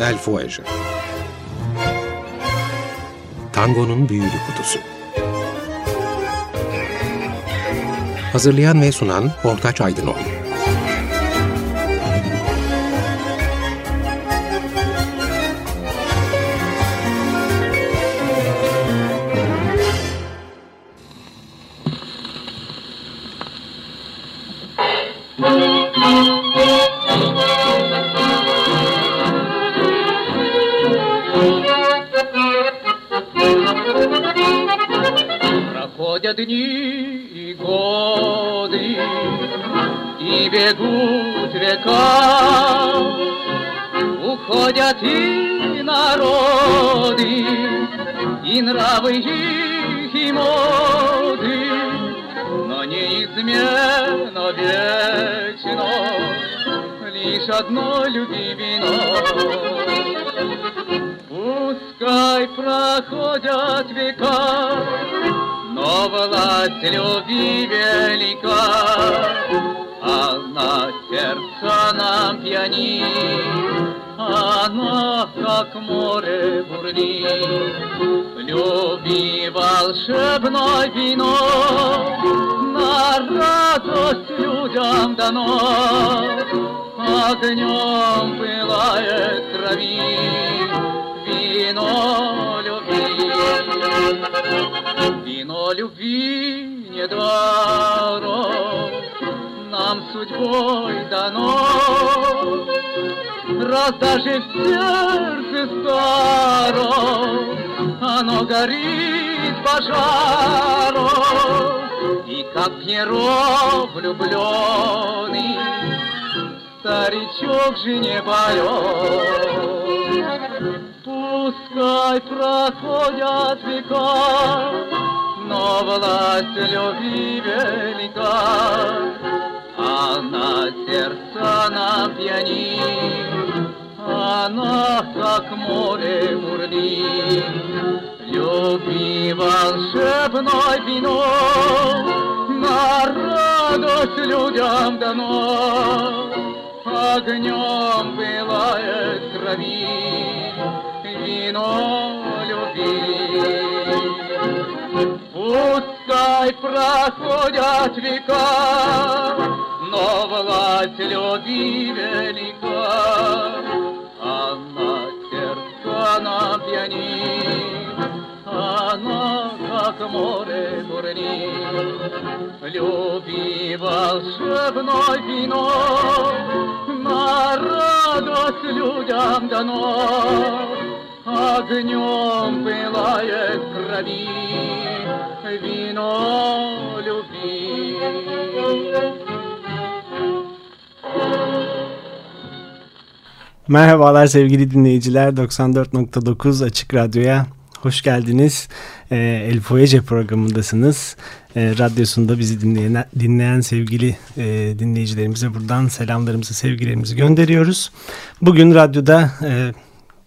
El Fuege Tango'nun Büyülü Kutusu. Hazırlayan ve sunan Ortaç Aydınoğlu одно любимено. Пускай проходят века, но власть любви велика, Она сердца нам пьянит, Она, как море бурлит. Люби волшебное вино, На радость людям дано, Огнем пылает крови, Вино любви. Вино любви не даром нам судьбой дано. Раз даже в сердце старом оно горит пожаром, И как Пьеро влюбленный старичок же не поет. Пускай проходят века, но власть любви велика, Она сердца нам пьянит, Она как море бурлит. Люби волшебное вино, На радость людям дано, Огнем пылает крови, Вино любви. Пускай проходят века, но власть любви велика. Она сердца нам пьянит, она как море бурлит. Люби волшебное вино, на радость людям дано. Огнем пылает крови вино любви. Merhabalar sevgili dinleyiciler 94.9 Açık Radyo'ya hoş geldiniz. Ee, El Foyece programındasınız. Ee, radyosunda bizi dinleyen, dinleyen sevgili e, dinleyicilerimize buradan selamlarımızı, sevgilerimizi gönderiyoruz. Bugün radyoda e,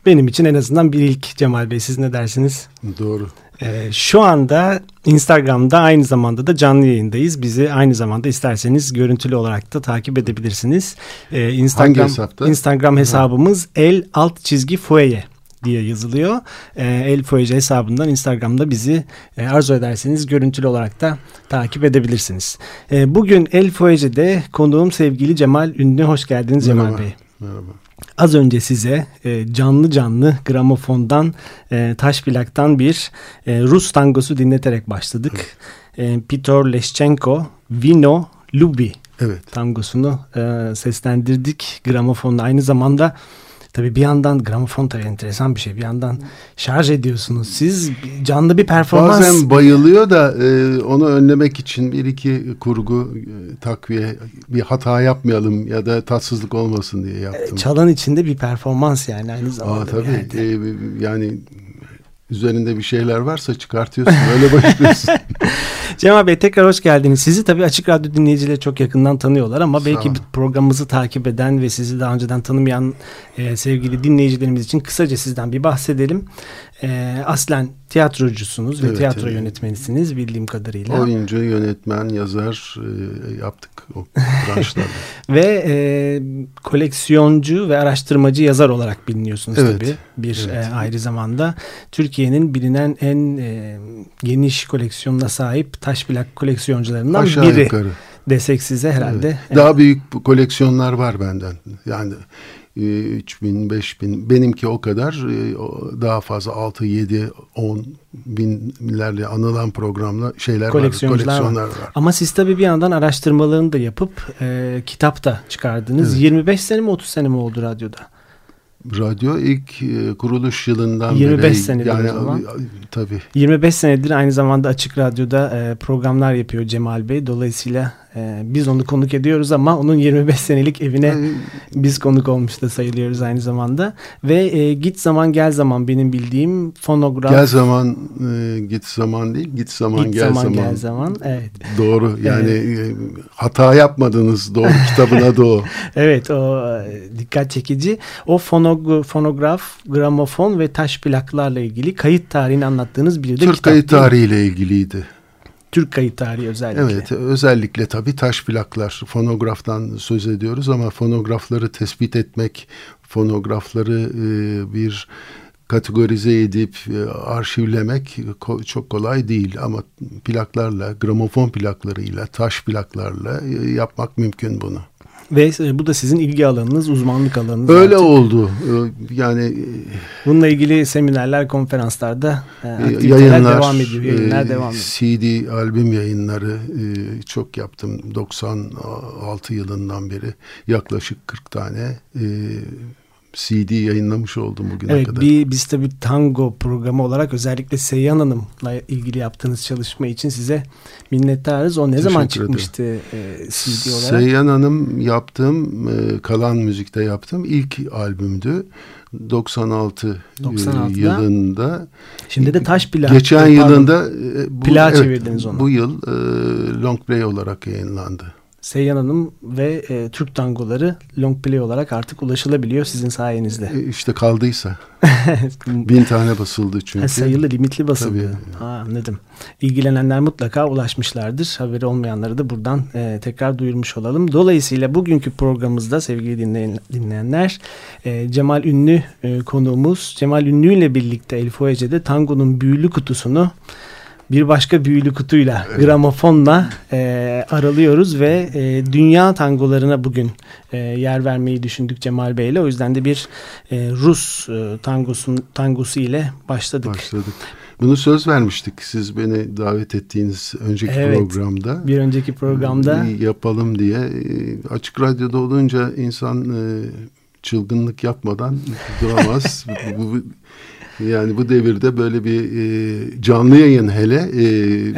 benim için en azından bir ilk Cemal Bey siz ne dersiniz? Doğru. Ee, şu anda Instagram'da aynı zamanda da canlı yayındayız. Bizi aynı zamanda isterseniz görüntülü olarak da takip edebilirsiniz. Ee, Instagram, Hangi hesapta? Instagram hesabımız el alt çizgi fueye diye yazılıyor. Ee, El Foyece hesabından Instagram'da bizi e, arzu ederseniz görüntülü olarak da takip edebilirsiniz. Ee, bugün El Foyece'de konuğum sevgili Cemal Ünlü. Hoş geldiniz Cemal Merhaba. Bey. Merhaba. Az önce size e, canlı canlı gramofondan, e, taş plaktan bir e, Rus tangosu dinleterek başladık. E, Piotr Leschenko, Vino Lubi Evet. tangosunu e, seslendirdik gramofonla. Aynı zamanda tabii bir yandan gramofon tabii enteresan bir şey. Bir yandan şarj ediyorsunuz. Siz canlı bir performans... Bazen bayılıyor da e, onu önlemek için bir iki kurgu e, takviye bir hata yapmayalım ya da tatsızlık olmasın diye yaptım. Çalan içinde bir performans yani aynı zamanda. Aa, tabii. E, yani üzerinde bir şeyler varsa çıkartıyorsun öyle başlıyorsun. Cemal Bey tekrar hoş geldiniz. Sizi tabii Açık Radyo dinleyicileri çok yakından tanıyorlar ama belki programımızı takip eden ve sizi daha önceden tanımayan e, sevgili dinleyicilerimiz için kısaca sizden bir bahsedelim. E, aslen tiyatrocusunuz ve Evet, tiyatro evet. yönetmenisiniz bildiğim kadarıyla. Oyuncu, yönetmen, yazar e, yaptık o branşlarda. Ve e, koleksiyoncu ve araştırmacı yazar olarak biliniyorsunuz Evet, tabii. Bir evet. e, ayrı zamanda Türkiye'nin bilinen en e, geniş koleksiyonuna sahip taş plak koleksiyoncularından Aşağı biri yukarı. desek size herhalde. Evet. Daha büyük bu koleksiyonlar var benden. Yani e, 3000, 5000 benimki o kadar e, o daha fazla 6, 7, 10 binlerle anılan programla şeyler var, Koleksiyoncular var. koleksiyonlar var. Ama siz tabii bir yandan araştırmalarını da yapıp e, kitap da çıkardınız. Evet. 25 sene mi 30 sene mi oldu radyoda? Radyo ilk e, kuruluş yılından 25 beri senedir yani o zaman. tabii 25 senedir aynı zamanda Açık Radyo'da e, programlar yapıyor Cemal Bey. Dolayısıyla e, biz onu konuk ediyoruz ama onun 25 senelik evine E, biz konuk olmuş da sayılıyoruz aynı zamanda. Ve e, Git Zaman Gel Zaman benim bildiğim fonograf. gel zaman e, git zaman değil git zaman Git gel zaman, zaman. gel zaman. Evet. Doğru yani e, hata yapmadınız doğru kitabına doğru. Evet o e, dikkat çekici. O fonog, fonograf, gramofon ve taş plaklarla ilgili kayıt tarihini anlattığınız bir de Türk kitap. kayıt değil mi? tarihiyle ilgiliydi. Türk kayıt tarihi özellikle. Evet özellikle tabii taş plaklar fonograftan söz ediyoruz ama fonografları tespit etmek fonografları e, bir kategorize edip e, arşivlemek çok kolay değil ama plaklarla gramofon plaklarıyla taş plaklarla e, yapmak mümkün bunu. Ve e, bu da sizin ilgi alanınız, uzmanlık alanınız. Öyle artık. oldu E, yani Bununla ilgili seminerler, konferanslarda e, e, yayınlar devam ediyor. Yayınlar e, devam ediyor. CD albüm yayınları e, çok yaptım 96 yılından beri yaklaşık 40 tane e, CD yayınlamış oldum bugüne Evet, kadar. bir, biz tabii tango programı olarak özellikle Seyhan Hanım'la ilgili yaptığınız çalışma için size minnettarız. O ne zaman Teşekkür ederim. çıkmıştı e, CD olarak? Seyhan Hanım yaptığım, e, Kalan Müzik'te yaptığım ilk albümdü. 96 e, 96'da. yılında. Şimdi de taş plak. Geçen Pardon. yılında e, bu, Plağa çevirdiniz onu. Bu yıl e, long play olarak yayınlandı. Seyhan Hanım ve e, Türk tangoları long play olarak artık ulaşılabiliyor sizin sayenizde. E, işte kaldıysa. Bin tane basıldı çünkü. Ha, sayılı limitli basıldı. Tabii. Ha, anladım. İlgilenenler mutlaka ulaşmışlardır. Haberi olmayanları da buradan e, tekrar duyurmuş olalım. Dolayısıyla bugünkü programımızda sevgili dinleyen, dinleyenler e, Cemal Ünlü e, konuğumuz. Cemal Ünlü ile birlikte Elif Oyace'de tangonun büyülü kutusunu bir başka büyülü kutuyla, gramofonla e, aralıyoruz ve e, dünya tangolarına bugün e, yer vermeyi düşündük Cemal Bey ile. O yüzden de bir e, Rus e, tangosun, tangosu ile başladık. Başladık. Bunu söz vermiştik siz beni davet ettiğiniz önceki Evet. programda. Bir önceki programda yapalım diye. E, Açık radyoda olunca insan e, çılgınlık yapmadan duramaz. bu, bu- yani bu devirde böyle bir e, canlı yayın hele e,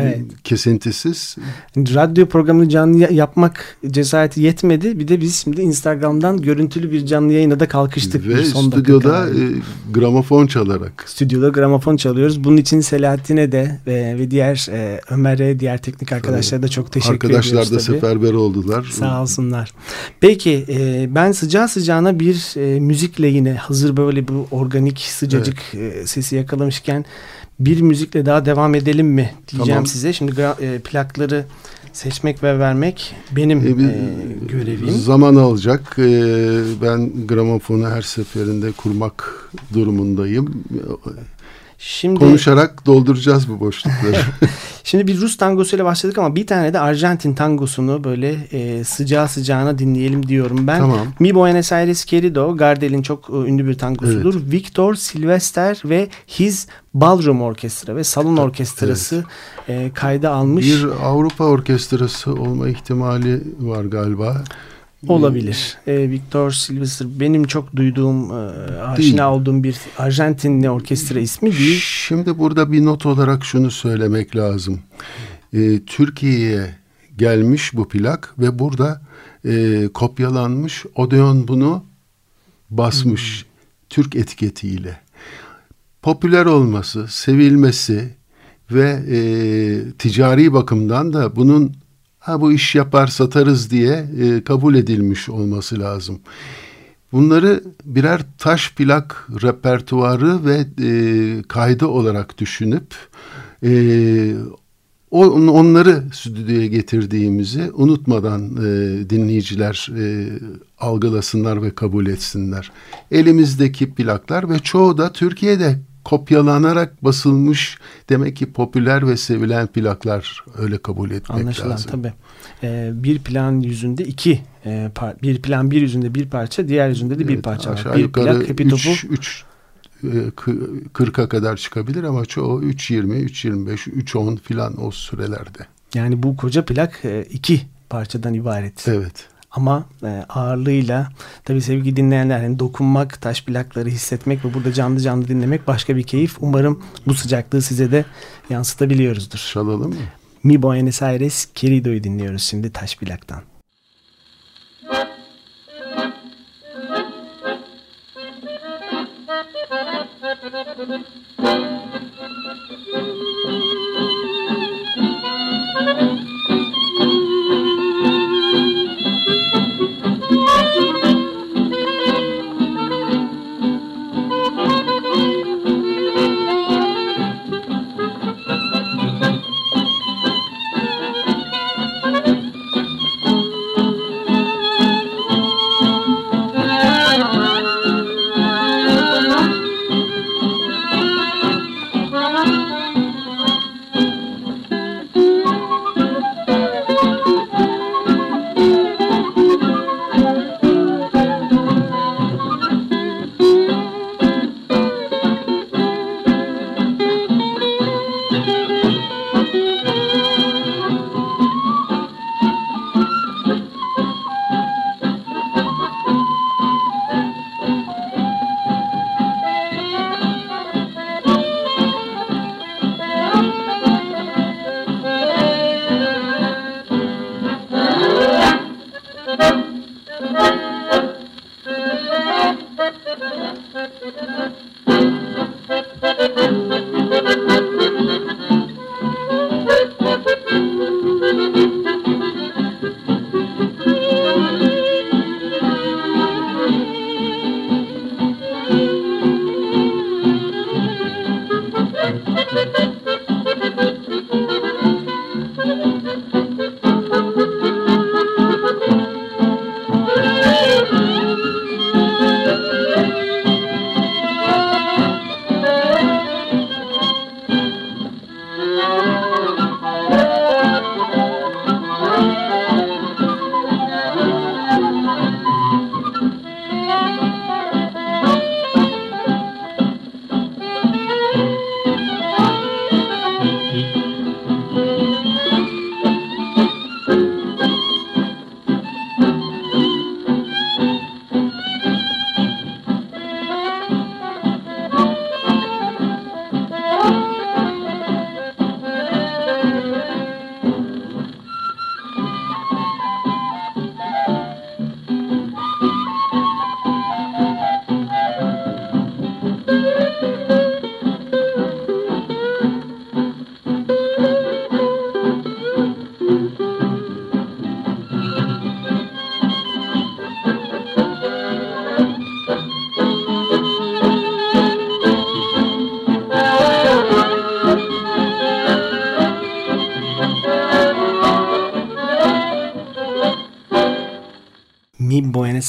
Evet. kesintisiz radyo programını canlı ya- yapmak cesareti yetmedi. Bir de biz şimdi Instagram'dan görüntülü bir canlı yayına da kalkıştık. ve son stüdyoda e, gramofon çalarak. Stüdyoda gramofon çalıyoruz. Bunun için Selahattin'e de ve, ve diğer e, Ömer'e, diğer teknik arkadaşlara da çok teşekkür Arkadaşlar ediyoruz da tabii. seferber oldular. Sağ olsunlar. Peki e, ben sıcağı sıcağına bir e, müzikle yine hazır böyle bu organik sıcacık e, sesi yakalamışken bir müzikle daha devam edelim mi diyeceğim Tamam. size. Şimdi e, plakları seçmek ve vermek benim E, bir e, görevim. Zaman alacak. E, ben gramofonu her seferinde kurmak durumundayım. Şimdi Konuşarak dolduracağız bu boşlukları. Şimdi bir Rus tangosuyla başladık ama bir tane de Arjantin tangosunu böyle e, sıcağı sıcağına dinleyelim diyorum ben. tamam. Mi Buenos Aires Querido, Gardel'in çok e, ünlü bir tangosudur. Victor Silvester ve His Ballroom Orkestra ve Salon Orkestrası e, kayda almış Bir Avrupa orkestrası olma ihtimali var galiba. Olabilir. E, Victor Silvester benim çok duyduğum, e, aşina olduğum bir Arjantinli orkestra ismi değil. Şimdi burada bir not olarak şunu söylemek lazım. Ee, Türkiye'ye gelmiş bu plak ve burada e, kopyalanmış. Odeon bunu basmış Türk etiketiyle. Popüler olması, sevilmesi ve e, ticari bakımdan da bunun ha bu iş yapar satarız diye e, kabul edilmiş olması lazım. Bunları birer taş plak repertuarı ve e, kaydı olarak düşünüp e, on, onları stüdyoya getirdiğimizi unutmadan e, dinleyiciler e, algılasınlar ve kabul etsinler. Elimizdeki plaklar ve çoğu da Türkiye'de kopyalanarak basılmış demek ki popüler ve sevilen plaklar öyle kabul etmek Anlaşılan, lazım. tabii. Ee, bir plan yüzünde iki e, par- bir plan bir yüzünde bir parça diğer yüzünde de bir Evet, parça var. aşağı Bir yukarı plak hepi topu 3 3 40'a kadar çıkabilir ama çoğu 3.20, 3.25, 3.10 filan o sürelerde. yani bu koca plak e, iki parçadan ibaret. Evet. Ama e, ağırlığıyla tabii sevgili dinleyenler yani dokunmak, taş plakları hissetmek ve burada canlı canlı dinlemek başka bir keyif. Umarım bu sıcaklığı size de yansıtabiliyoruzdur. Çalalım mı? Mi Buenos Aires Querido'yu dinliyoruz şimdi taş plaktan. Mi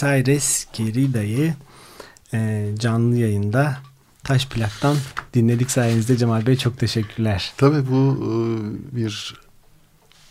Buenos Aires Querido'yu e, canlı yayında taş plaktan dinledik sayenizde Cemal Bey çok teşekkürler. Tabii bu e, bir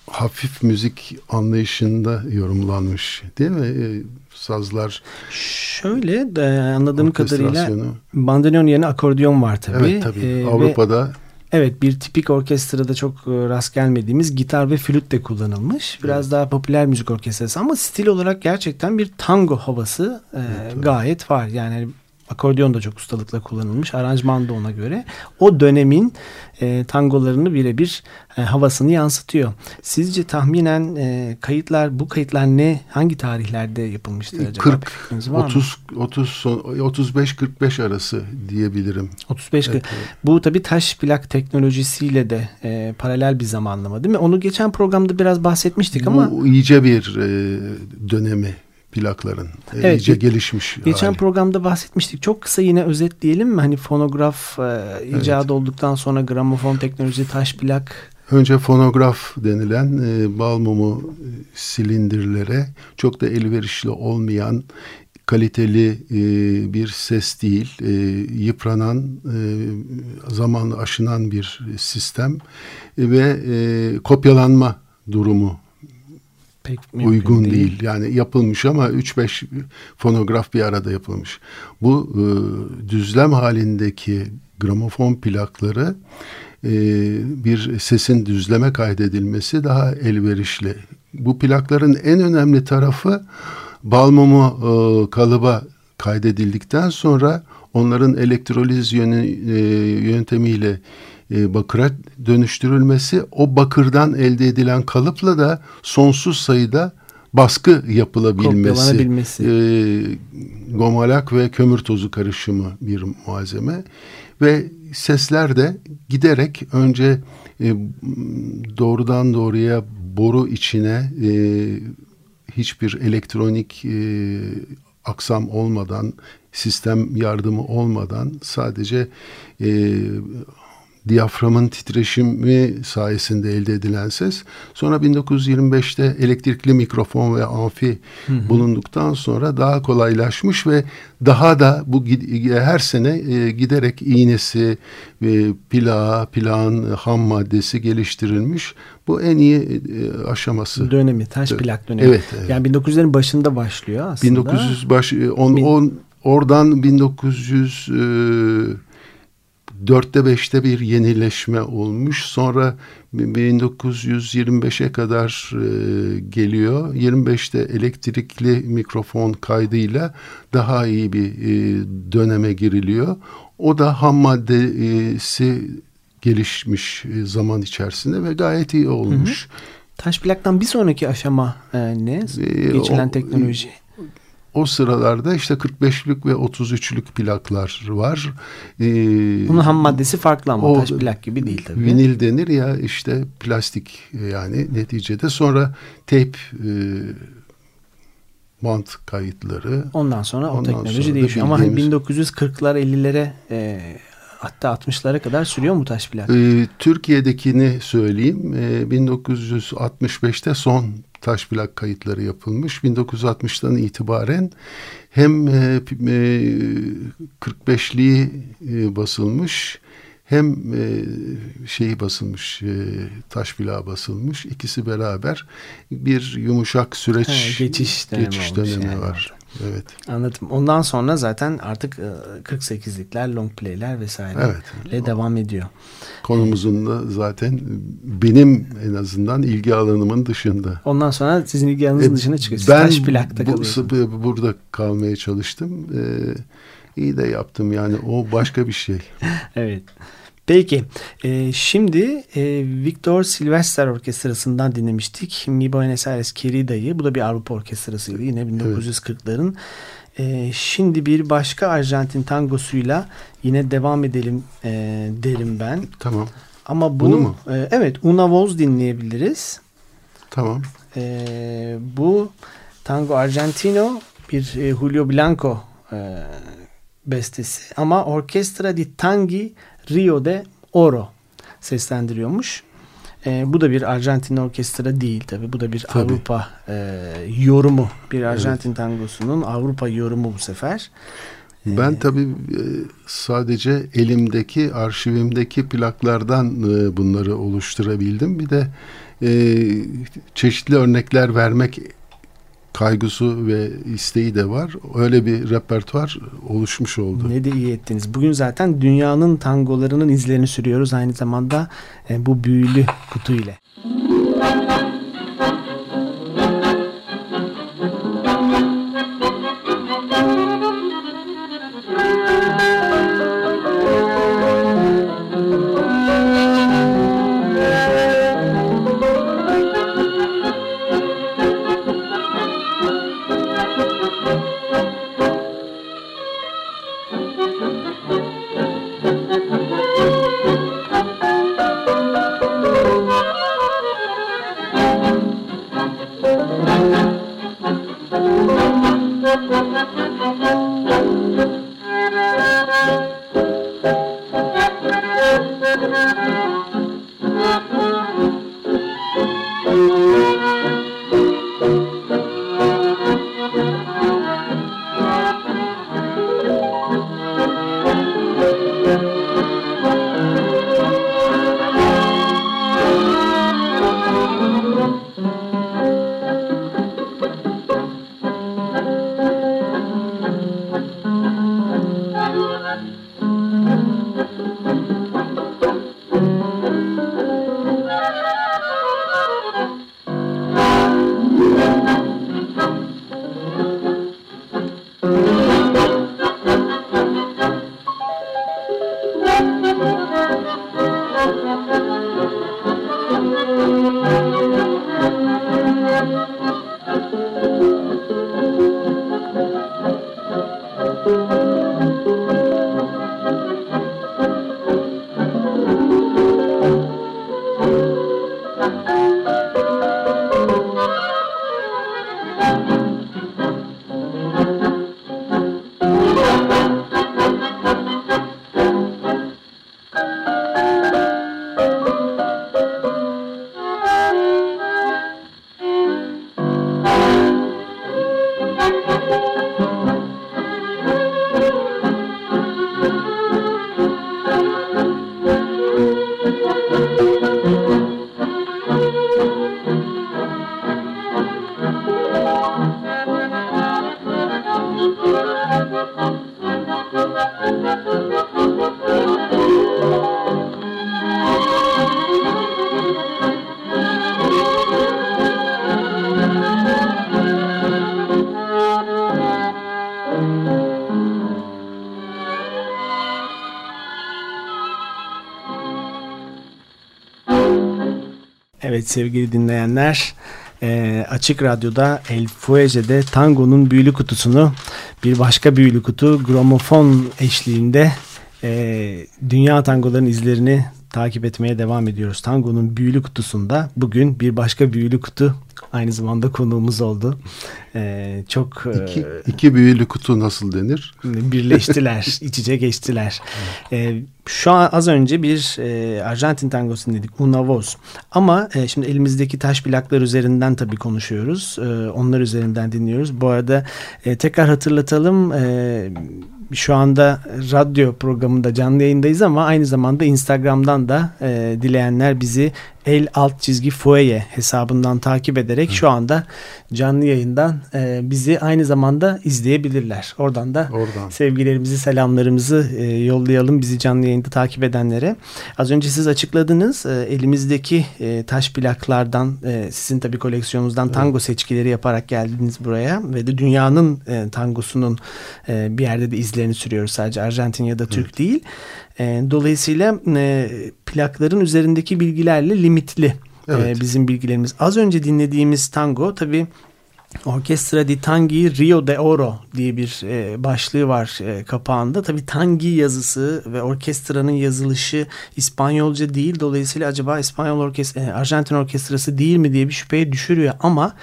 hafif müzik anlayışında yorumlanmış değil mi? E, Sazlar Şöyle de, anladığım kadarıyla bandoneon yerine akordeon var tabii. Evet tabii. E, ve- Avrupa'da Evet bir tipik orkestrada çok e, rast gelmediğimiz gitar ve flüt de kullanılmış. Biraz daha popüler müzik orkestrası ama stil olarak gerçekten bir tango havası e, gayet var. Yani akordeon da çok ustalıkla kullanılmış. Aranjman da ona göre. O dönemin e, tangolarını birebir e, havasını yansıtıyor. Sizce tahminen e, kayıtlar bu kayıtlar ne hangi tarihlerde yapılmıştır acaba? 40 Bir fikriniz var mı? 30 30 35 45 arası diyebilirim. 35 Evet, Bu tabii taş plak teknolojisiyle de e, paralel bir zamanlama değil mi? Onu geçen programda biraz bahsetmiştik ama Bu iyice bir e, dönemi plakların. E, Evet, iyice ge- gelişmiş Geçen hali. programda bahsetmiştik. Çok kısa yine özetleyelim mi? Hani fonograf e, icadı olduktan sonra gramofon teknoloji, taş plak. Önce fonograf denilen e, bal mumu e, silindirlere çok da elverişli olmayan kaliteli e, bir ses değil, e, yıpranan, e, zamanla aşınan bir sistem e, ve e, kopyalanma durumu Pek uygun değil. Yani yapılmış ama 3-5 fonograf bir arada yapılmış. Bu e, düzlem halindeki gramofon plakları e, bir sesin düzleme kaydedilmesi daha elverişli. Bu plakların en önemli tarafı bal mumu e, kalıba kaydedildikten sonra onların elektroliz yönü, e, yöntemiyle e, bakıra dönüştürülmesi o bakırdan elde edilen kalıpla da sonsuz sayıda baskı yapılabilmesi. E, gomalak ve kömür tozu karışımı bir malzeme ve sesler de giderek önce e, doğrudan doğruya boru içine e, hiçbir elektronik e, aksam olmadan, sistem yardımı olmadan sadece e, diyaframın titreşimi sayesinde elde edilen ses. Sonra 1925'te elektrikli mikrofon ve amfi bulunduktan sonra daha kolaylaşmış ve daha da bu her sene e, giderek iğnesi, e, plağı, plağın ham maddesi geliştirilmiş. Bu en iyi e, aşaması. Dönemi, taş plak dönemi. Evet, evet. Yani 1900'lerin başında başlıyor aslında. 1900 baş on, Bin- on oradan 1900 e, dörtte beşte bir yenileşme olmuş. Sonra 1925'e kadar e, geliyor. 25'te elektrikli mikrofon kaydıyla daha iyi bir e, döneme giriliyor. O da ham maddesi gelişmiş e, zaman içerisinde ve gayet iyi olmuş. Taş plaktan bir sonraki aşama e, ne? Ee, Geçilen teknoloji. O sıralarda işte 45'lük ve 33'lük plaklar var. Ee, Bunun ham maddesi farklı ama o- taş plak gibi değil tabii. Vinil denir ya işte plastik yani neticede sonra tape e, bant kayıtları. Ondan sonra o Ondan teknoloji sonra değişiyor. Ama hani bildiğimiz- 1940'lar 50'lere e, hatta 60'lara kadar sürüyor mu taş plak? Ee, Türkiye'dekini söyleyeyim. Ee, 1965'te son taş plak kayıtları yapılmış. 1960'tan itibaren hem e, p- e, 45'liği e, basılmış hem e, şeyi basılmış e, taş plağı basılmış. İkisi beraber bir yumuşak süreç He, geçiş dönemi geçiş dönemi yani var. Evet. Anladım. Ondan sonra zaten artık e, 48'likler, long play'ler vesaire Evet. ile devam ediyor. Konumuzun da zaten benim en azından ilgi alanımın dışında. Ondan sonra sizin ilgi alanınızın E, dışına çıkıyor. Siz Ben taş plakta bu- burada kalmaya çalıştım. Ee, iyi de yaptım yani o başka bir şey. Evet. Peki. e, şimdi e, Victor Silvester Orkestrası'ndan dinlemiştik. Mi Buenos Aires Querida'yı. Bu da bir Avrupa orkestrasıydı. Yine 1940'ların. E, şimdi bir başka Arjantin tangosuyla yine devam edelim e, derim ben. Tamam. Ama bu Bunu mu? e, evet Una Voz dinleyebiliriz. Tamam. E, bu Tango Argentino bir e, Julio Blanco e, bestesi ama Orkestra di Tangi Rio de Oro seslendiriyormuş. E, bu da bir Arjantin orkestra değil tabi. Bu da bir Tabii. Avrupa e, yorumu. Bir Arjantin tangosunun Avrupa yorumu bu sefer. Ben tabii e, sadece elimdeki arşivimdeki plaklardan e, bunları oluşturabildim. Bir de e, çeşitli örnekler vermek kaygısı ve isteği de var. Öyle bir repertuar oluşmuş oldu. Ne de iyi ettiniz. Bugün zaten dünyanın tangolarının izlerini sürüyoruz aynı zamanda e, bu büyülü kutu ile. Thank sevgili dinleyenler. E, Açık Radyo'da El Fuege'de tangonun büyülü kutusunu bir başka büyülü kutu gramofon eşliğinde e, dünya tangoların izlerini takip etmeye devam ediyoruz. Tango'nun büyülü kutusunda bugün bir başka büyülü kutu aynı zamanda konuğumuz oldu. Ee, çok iki, e, iki büyülü kutu nasıl denir? Birleştiler, iç içe geçtiler. Ee, şu an az önce bir e, Arjantin tangosunu dedik, Una Voz. Ama e, şimdi elimizdeki taş plaklar üzerinden tabii konuşuyoruz. E, onlar üzerinden dinliyoruz. Bu arada e, tekrar hatırlatalım. E, şu anda radyo programında canlı yayındayız ama aynı zamanda Instagram'dan da e, dileyenler bizi el alt çizgi fueye hesabından takip ederek Hı. şu anda canlı yayından e, bizi aynı zamanda izleyebilirler. Oradan da Oradan. sevgilerimizi, selamlarımızı e, yollayalım bizi canlı yayında takip edenlere. Az önce siz açıkladınız e, elimizdeki e, taş plaklardan e, sizin tabii koleksiyonunuzdan evet. tango seçkileri yaparak geldiniz buraya ve de dünyanın e, tangosunun e, bir yerde de izlerini sürüyoruz sadece Arjantin ya da Türk evet. değil. E, dolayısıyla e, plakların üzerindeki bilgilerle limitli e, evet. e, bizim bilgilerimiz. Az önce dinlediğimiz tango tabii Orkestra di Tangi Rio de Oro diye bir e, başlığı var e, kapağında. Tabii Tangi yazısı ve orkestranın yazılışı İspanyolca değil. Dolayısıyla acaba İspanyol orkestra, e, Arjantin orkestrası değil mi diye bir şüpheye düşürüyor. Ama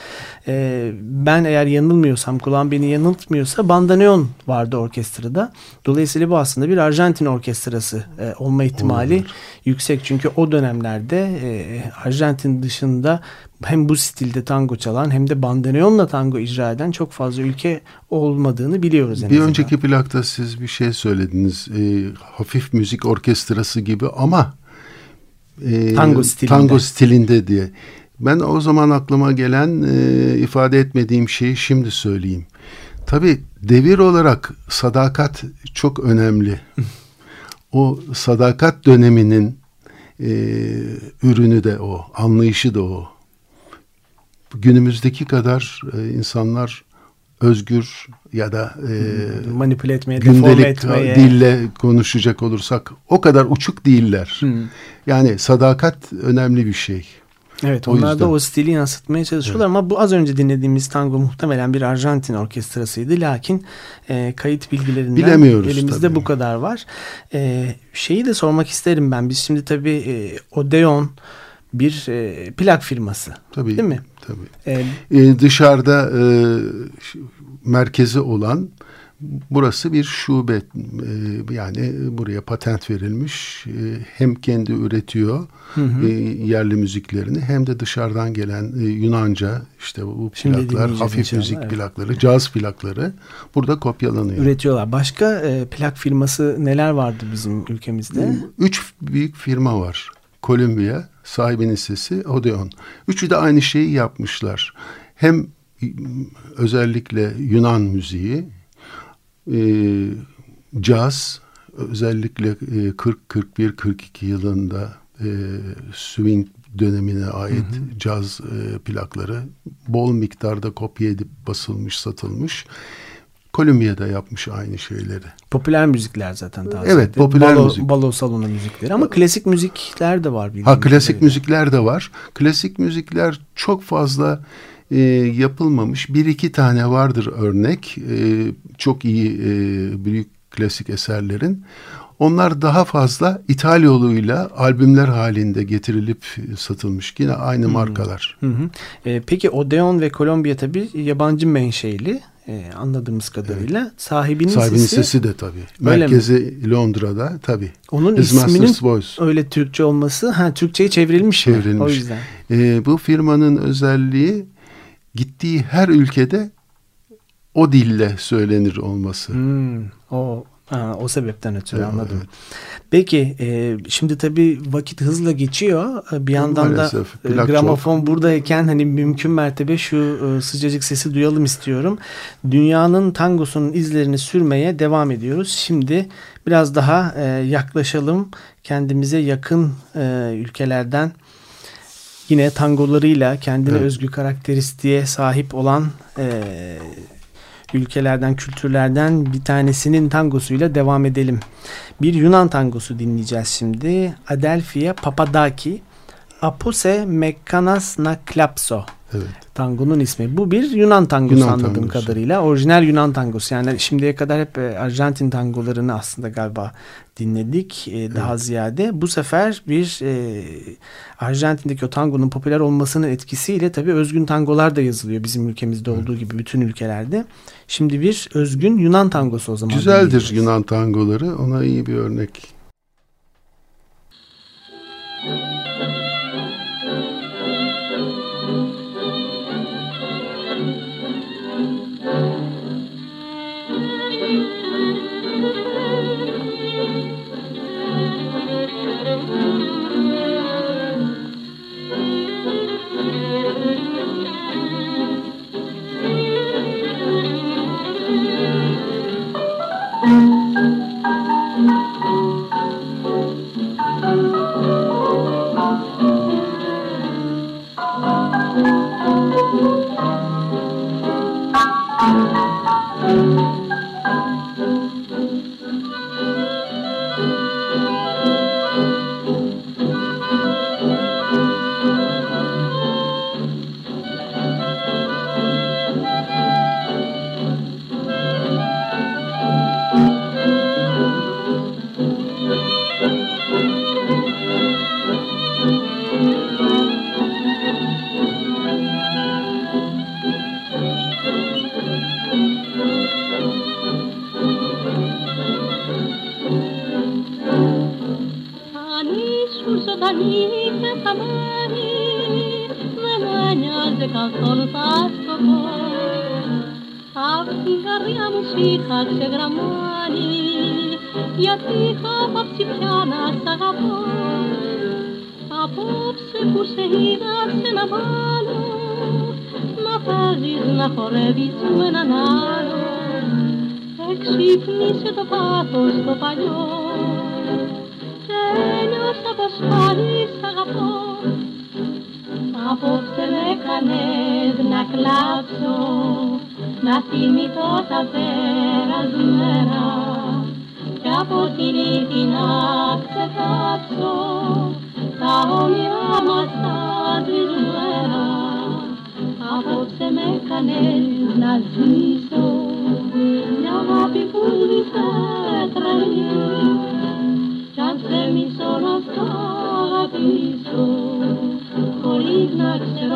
e, ben eğer yanılmıyorsam, kulağım beni yanıltmıyorsa bandaneon vardı orkestrada. Dolayısıyla bu aslında bir Arjantin orkestrası e, olma ihtimali Olabilir. yüksek. Çünkü o dönemlerde e, Arjantin dışında hem bu stilde tango çalan hem de bandoneonla tango icra eden çok fazla ülke olmadığını biliyoruz. En bir azından. önceki plakta siz bir şey söylediniz. E, hafif müzik orkestrası gibi ama e, tango stilinde. Tango stilinde diye. Ben o zaman aklıma gelen e, ifade etmediğim şeyi şimdi söyleyeyim. Tabii devir olarak sadakat çok önemli. o sadakat döneminin e, ürünü de o, anlayışı da o günümüzdeki kadar e, insanlar özgür ya da e, manipüle etmeye, gündelik etmeye. dille konuşacak olursak o kadar uçuk değiller. Hmm. Yani sadakat önemli bir şey. Evet o onlar yüzden. da o stili yansıtmaya çalışıyorlar evet. ama bu az önce dinlediğimiz tango muhtemelen bir Arjantin orkestrasıydı. Lakin e, kayıt bilgilerinden Bilemiyoruz elimizde tabii. bu kadar var. E, şeyi de sormak isterim ben. Biz şimdi tabii e, Odeon bir e, plak firması. Tabii. Değil mi? Tabii. Ee, ee, dışarıda e, merkezi olan burası bir şube e, yani buraya patent verilmiş e, hem kendi üretiyor hı hı. E, yerli müziklerini hem de dışarıdan gelen e, Yunanca işte bu plaklar hafif inşallah, müzik evet. plakları caz plakları burada kopyalanıyor. Üretiyorlar. Başka e, plak firması neler vardı bizim ülkemizde? Üç büyük firma var. Columbia, sahibinin sesi Odeon. Üçü de aynı şeyi yapmışlar. Hem özellikle Yunan müziği, e, caz, özellikle 40, 41, 42 yılında e, swing dönemine ait hı hı. caz e, plakları bol miktarda kopya edip basılmış, satılmış. Kolombiya'da yapmış aynı şeyleri. Popüler müzikler zaten daha Evet, popüler balo, müzik. Balo salonu müzikleri ama klasik müzikler de var. Ha klasik kadarıyla. müzikler de var. Klasik müzikler çok fazla e, yapılmamış. Bir iki tane vardır örnek. E, çok iyi e, büyük klasik eserlerin. Onlar daha fazla ithal yoluyla albümler halinde getirilip satılmış. Yine aynı markalar. Hı hı. E, peki Odeon ve Kolombiya tabii yabancı menşeli e, anladığımız kadarıyla. Evet. Sahibinin, Sahibinin sesi, sesi de tabii. Merkezi mi? Londra'da tabii. Onun His isminin öyle Türkçe olması ha Türkçe'ye çevrilmiş, çevrilmiş. mi? O yüzden. E, bu firmanın özelliği gittiği her ülkede o dille söylenir olması. Hmm, o Ha, o sebepten ötürü evet, anladım. Evet. Peki e, şimdi tabii vakit hızla geçiyor. E, bir yandan Maalesef, da e, gramofon çok. buradayken hani mümkün mertebe şu e, sıcacık sesi duyalım istiyorum. Dünyanın tangosunun izlerini sürmeye devam ediyoruz. Şimdi biraz daha e, yaklaşalım kendimize yakın e, ülkelerden yine tangolarıyla kendine evet. özgü karakteristiğe sahip olan e, ülkelerden, kültürlerden bir tanesinin tangosuyla devam edelim. Bir Yunan tangosu dinleyeceğiz şimdi. Adelphia Papadaki. Apose Mekanas na Klapso. Evet. Tangonun ismi. Bu bir Yunan tangosu Yunan anladığım tangosu. kadarıyla. Orijinal Yunan tangosu. Yani şimdiye kadar hep e, Arjantin tangolarını aslında galiba dinledik e, daha ziyade. Bu sefer bir e, Arjantin'deki o tangonun popüler olmasının etkisiyle tabii özgün tangolar da yazılıyor bizim ülkemizde olduğu gibi bütün ülkelerde. Şimdi bir özgün Yunan tangosu o zaman. Güzeldir dinleyeceğiz. Yunan tangoları. Ona iyi bir örnek. Αν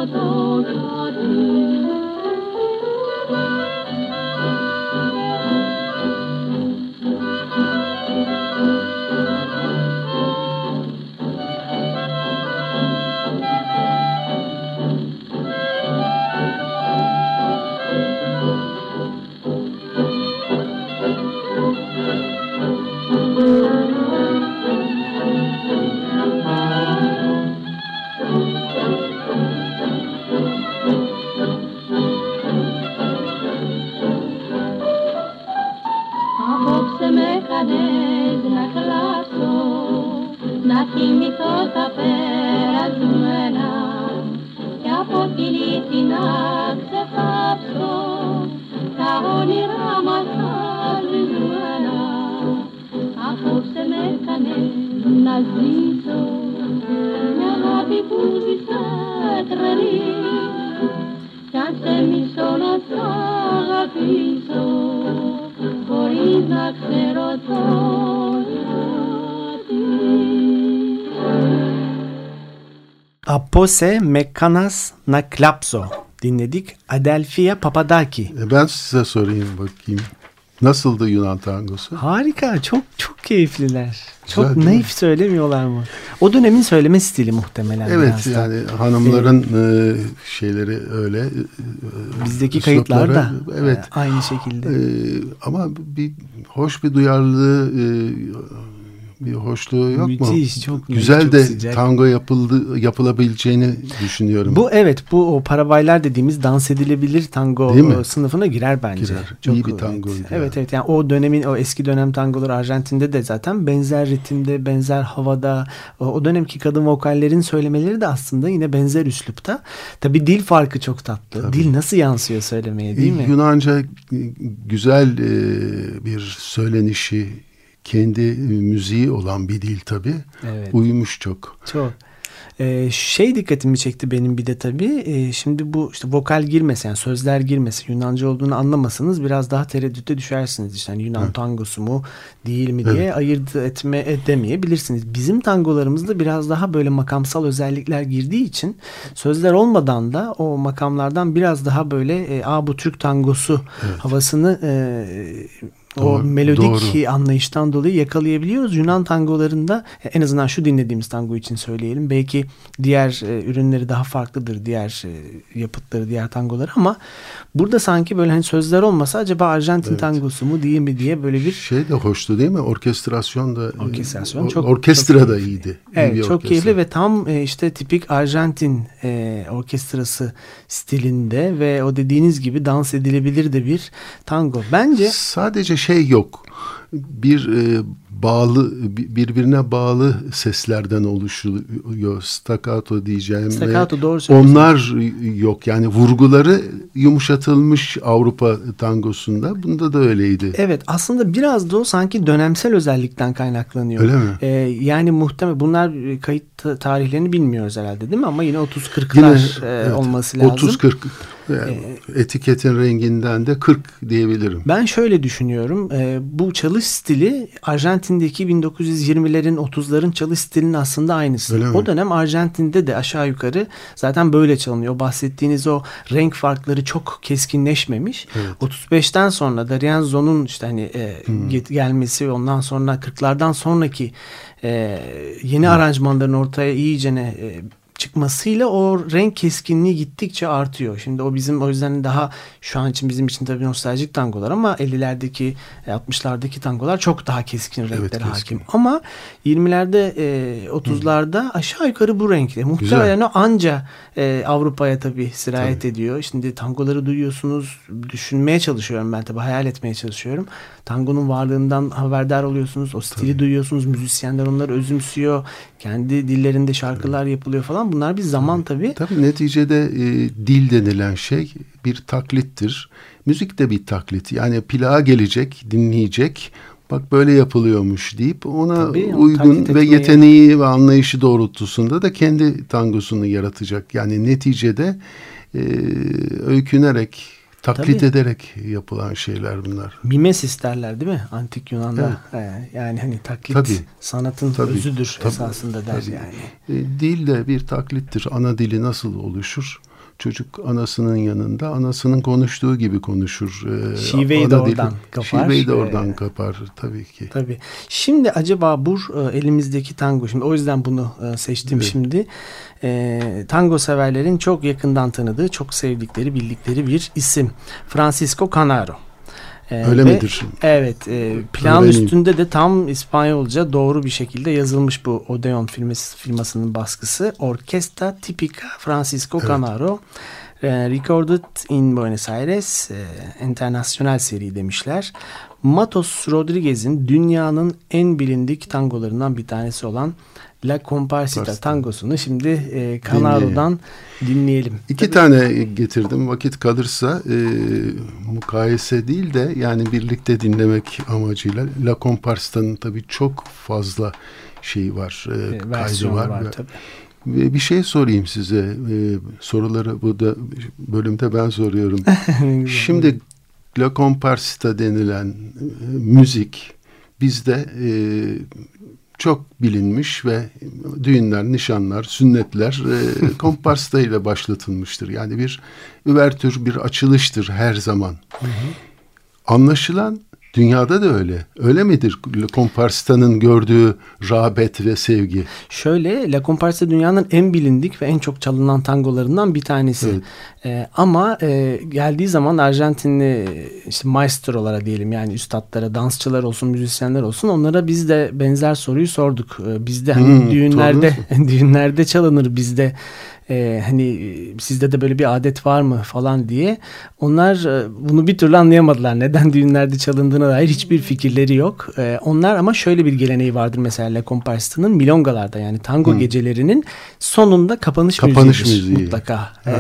adorati. Apose Mekanas na Klapso dinledik. Adelphia Papadaki. E ben size sorayım bakayım. Nasıldı Yunan tangosu? Harika. Çok çok keyifliler. Çok Güzel, değil naif söylemiyorlar mı? O dönemin söyleme stili muhtemelen. Evet biraz da. yani hanımların e, şeyleri öyle. e, Bizdeki üslupları, kayıtlar da Evet. e, aynı şekilde. E, ama bir hoş bir duyarlılığı e, bir hoşluğu yok mu? Müthiş, çok Güzel çok de sıcak. tango yapıldı yapılabileceğini düşünüyorum. Bu evet bu o parabaylar dediğimiz dans edilebilir tango sınıfına girer bence. Girer. İyi bir tangoydu Evet, evet evet yani o dönemin o eski dönem tangoları Arjantin'de de zaten benzer ritimde, benzer havada o, o dönemki kadın vokallerin söylemeleri de aslında yine benzer üslupta. Tabii dil farkı çok tatlı. Dil nasıl yansıyor söylemeye değil mi? Yunanca güzel e, bir söylenişi, kendi müziği olan bir dil tabii. Evet. Uyumuş çok. Çok. Ee, şey dikkatimi çekti benim bir de tabii. Ee, şimdi bu işte vokal girmese yani sözler girmese Yunanca olduğunu anlamasanız biraz daha tereddüte düşersiniz. İşte hani Yunan Evet. tangosu mu değil mi diye Evet. ayırt etme edemeyebilirsiniz. Bizim tangolarımızda biraz daha böyle makamsal özellikler girdiği için sözler olmadan da o makamlardan biraz daha böyle e, Aa, bu Türk tangosu havasını e, o Doğru, melodik doğru. anlayıştan dolayı yakalayabiliyoruz. Yunan tangolarında en azından şu dinlediğimiz tango için söyleyelim. Belki diğer e, ürünleri daha farklıdır. Diğer e, yapıtları, diğer tangoları ama burada sanki böyle hani sözler olmasa acaba Arjantin Evet. tangosu mu değil mi diye böyle bir Şey de hoştu değil mi? Orkestrasyon da Orkestrasyon o- çok- orkestra çok da keyifli. iyiydi. İyi Evet çok orkestra. keyifli ve tam e, işte tipik Arjantin e, orkestrası stilinde ve o dediğiniz gibi dans edilebilir de bir tango. Bence Sadece şey yok. Bir e, bağlı bi- birbirine bağlı seslerden oluşuyor. Staccato diyeceğim. Staccato, doğru. Onlar yok. Yani vurguları yumuşatılmış Avrupa tangosunda. Bunda da öyleydi. Evet aslında biraz da o sanki dönemsel özellikten kaynaklanıyor. Öyle mi? Ee, yani muhtemel bunlar e, kayıt ta- tarihlerini bilmiyoruz herhalde değil mi? Ama yine 30-40'lar Yine e, evet, olması lazım. 30-40 yani etiketin renginden de 40 diyebilirim. Ben şöyle düşünüyorum. e, bu çalış stili Arjantin'deki 1920'lerin 30'ların çalış stilinin aslında aynısı. Öyle mi? O dönem Arjantin'de de aşağı yukarı zaten böyle çalınıyor. Bahsettiğiniz o renk farkları çok keskinleşmemiş. 35'ten sonra da Rienzo'nun işte hani e, get- gelmesi ve ondan sonra 40'lardan sonraki e, yeni aranjmanların ortaya iyicene e, çıkmasıyla o renk keskinliği gittikçe artıyor. Şimdi o bizim o yüzden daha şu an için bizim için tabii nostaljik tangolar ama 50'lerdeki e, 60'lardaki tangolar çok daha keskin renklere keskin. hakim. Ama 20'lerde e, 30'larda aşağı yukarı bu renkte. Muhtemelen o anca e, Avrupa'ya tabii sirayet ediyor. Şimdi tangoları duyuyorsunuz. Düşünmeye çalışıyorum ben tabii hayal etmeye çalışıyorum. Tangonun varlığından haberdar oluyorsunuz. O stili duyuyorsunuz. Müzisyenler onları özümsüyor. Kendi dillerinde şarkılar yapılıyor falan. Bunlar bir zaman tabii. Tabii neticede e, dil denilen şey bir taklittir. Müzik de bir taklit. Yani plağa gelecek, dinleyecek. Bak böyle yapılıyormuş deyip ona Tabii, uygun ve yeteneği ve anlayışı doğrultusunda da kendi tangosunu yaratacak. Yani neticede e, öykünerek, taklit Tabii. ederek yapılan şeyler bunlar. Mimes isterler değil mi? Antik Yunan'da. Ee, yani hani taklit Tabii. sanatın Tabii. özüdür Tabii. esasında der Tabii. yani. E, dil de bir taklittir. Ana dili nasıl oluşur? Çocuk anasının yanında anasının konuştuğu gibi konuşur. E, Şiveyi de oradan kapar. Şiveyi de oradan kapar tabii ki. Tabii. Şimdi acaba bu e, elimizdeki tango şimdi o yüzden bunu e, seçtim Evet. şimdi. E, tango severlerin çok yakından tanıdığı, çok sevdikleri, bildikleri bir isim. Francisco Canaro. E, Öyle ve- midir? Evet. E, plan Öğreneyim. üstünde de tam İspanyolca doğru bir şekilde yazılmış bu Odeon filmi, filmasının baskısı. Orkestra Tipica Francisco Canaro. E, recorded in Buenos Aires. E, internasyonel seri demişler. Matos Rodriguez'in dünyanın en bilindik tangolarından bir tanesi olan La Comparsita tangosunu şimdi e, Canaro'dan dinleyelim. İki tane getirdim. Vakit kalırsa e, mukayese değil de yani birlikte dinlemek amacıyla La Comparsa'nın tabii çok fazla şey var, e, E, kaydı var. var tabii. Bir şey sorayım size. E, soruları bu da bölümde ben soruyorum. Şimdi La Comparsita denilen e, müzik bizde e, çok bilinmiş ve düğünler, nişanlar, sünnetler e, komparsita ile başlatılmıştır. Yani bir üvertür, bir açılıştır her zaman. Anlaşılan dünyada da öyle. Öyle midir La Comparsita'nın gördüğü rağbet ve sevgi? Şöyle La Comparsa dünyanın en bilindik ve en çok çalınan tangolarından bir tanesi. Evet. Ee, ama e, geldiği zaman Arjantinli işte maestrolara diyelim yani üstadlara, dansçılar olsun, müzisyenler olsun onlara biz de benzer soruyu sorduk. Ee, bizde hani Hmm, düğünlerde düğünlerde çalınır bizde e, hani e, sizde de böyle bir adet var mı falan diye. Onlar e, bunu bir türlü anlayamadılar. Neden düğünlerde çalındığına dair hiçbir fikirleri yok. E, onlar ama şöyle bir geleneği vardır mesela La Comparsa'nın milongalarda yani tango gecelerinin sonunda kapanış, Kapanış müziğidir müziği. mutlaka. E,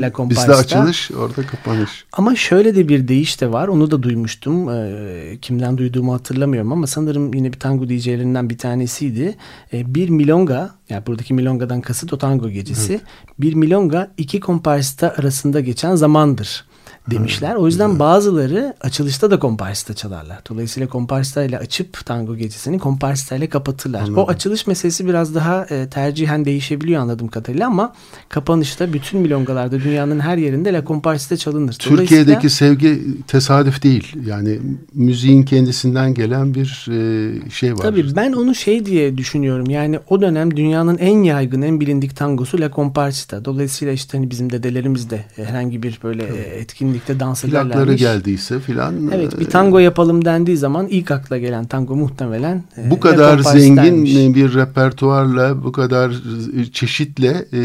La Compars'ta. Bizde açılış, orada kapanış. Ama şöyle de bir değiş de var. Onu da duymuştum. Ee, kimden duyduğumu hatırlamıyorum ama sanırım yine bir tango DJ'lerinden bir tanesiydi. Ee, bir milonga, yani buradaki milongadan kasıt o tango gecesi. Bir milonga iki komparsta arasında geçen zamandır demişler. O yüzden bazıları açılışta da komparsta çalarlar. Dolayısıyla komparsta ile açıp tango gecesini komparsta ile kapatırlar. O açılış meselesi biraz daha e, tercihen değişebiliyor anladığım kadarıyla ama kapanışta bütün milongalarda dünyanın her yerinde la komparsta çalınır. Türkiye'deki sevgi tesadüf değil. Yani müziğin kendisinden gelen bir e, şey var. Tabii ben onu şey diye düşünüyorum. Yani o dönem dünyanın en yaygın, en bilindik tangosu La Comparsita. Dolayısıyla işte hani bizim dedelerimiz de herhangi bir böyle e, etkinlikte dans Plakları ederlermiş. geldiyse filan. Evet bir e, tango yapalım dendiği zaman ilk akla gelen tango muhtemelen e, bu La kadar zengin bir repertuarla, bu kadar çeşitle e,